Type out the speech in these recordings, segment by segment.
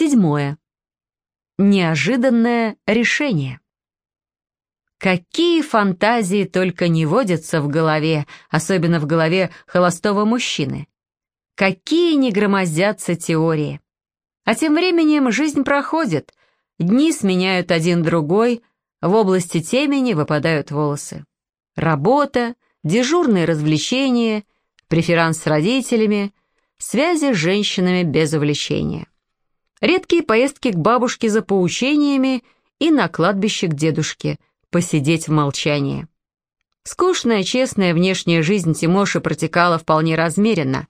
Седьмое. Неожиданное решение. Какие фантазии только не водятся в голове, особенно в голове холостого мужчины. Какие не громоздятся теории. А тем временем жизнь проходит, дни сменяют один другой, в области темени выпадают волосы. Работа, дежурные развлечения, преферанс с родителями, связи с женщинами без увлечения. Редкие поездки к бабушке за поучениями и на кладбище к дедушке, посидеть в молчании. Скучная, честная внешняя жизнь Тимоши протекала вполне размеренно.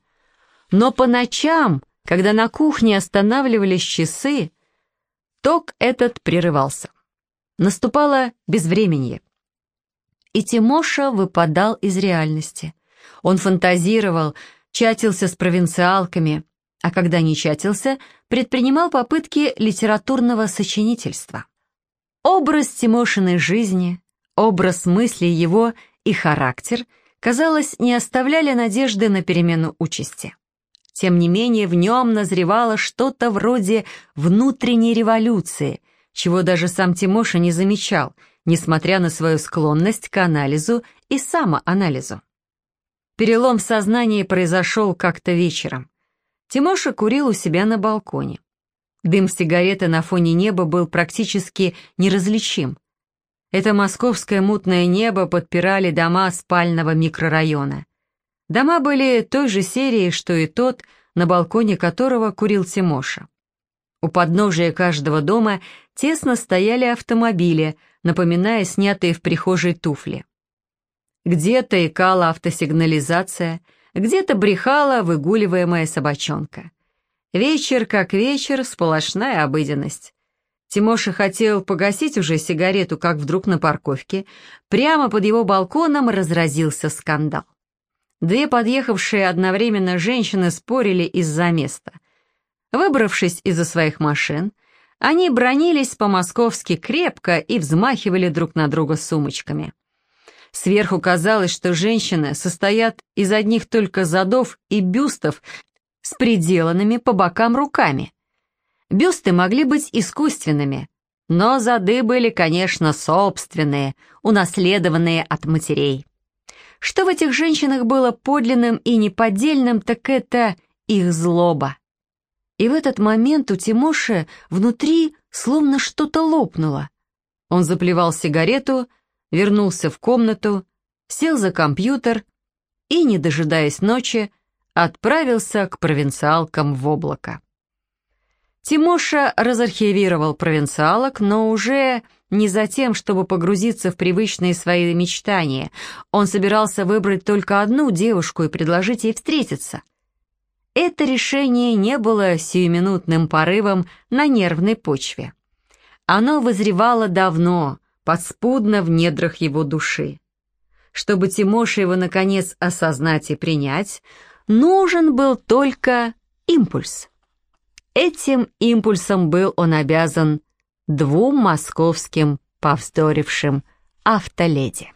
Но по ночам, когда на кухне останавливались часы, ток этот прерывался. Наступало безвременье. И Тимоша выпадал из реальности. Он фантазировал, чатился с провинциалками, а когда не чатился, предпринимал попытки литературного сочинительства. Образ Тимошиной жизни, образ мысли его и характер, казалось, не оставляли надежды на перемену участи. Тем не менее, в нем назревало что-то вроде внутренней революции, чего даже сам Тимоша не замечал, несмотря на свою склонность к анализу и самоанализу. Перелом в сознании произошел как-то вечером. Тимоша курил у себя на балконе. Дым сигареты на фоне неба был практически неразличим. Это московское мутное небо подпирали дома спального микрорайона. Дома были той же серии, что и тот, на балконе которого курил Тимоша. У подножия каждого дома тесно стояли автомобили, напоминая снятые в прихожей туфли. Где-то икала автосигнализация, где-то брехала выгуливаемая собачонка. Вечер как вечер, сплошная обыденность. Тимоша хотел погасить уже сигарету, как вдруг на парковке, прямо под его балконом разразился скандал. Две подъехавшие одновременно женщины спорили из-за места. Выбравшись из-за своих машин, они бронились по-московски крепко и взмахивали друг на друга сумочками. Сверху казалось, что женщины состоят из одних только задов и бюстов с приделанными по бокам руками. Бюсты могли быть искусственными, но зады были, конечно, собственные, унаследованные от матерей. Что в этих женщинах было подлинным и неподдельным, так это их злоба. И в этот момент у Тимоши внутри словно что-то лопнуло. Он заплевал сигарету, вернулся в комнату, сел за компьютер и, не дожидаясь ночи, отправился к провинциалкам в облако. Тимоша разархивировал провинциалок, но уже не за тем, чтобы погрузиться в привычные свои мечтания. Он собирался выбрать только одну девушку и предложить ей встретиться. Это решение не было сиюминутным порывом на нервной почве. Оно вызревало давно, подспудно в недрах его души. Чтобы Тимоша его, наконец, осознать и принять, нужен был только импульс. Этим импульсом был он обязан двум московским повздорившим автоледи.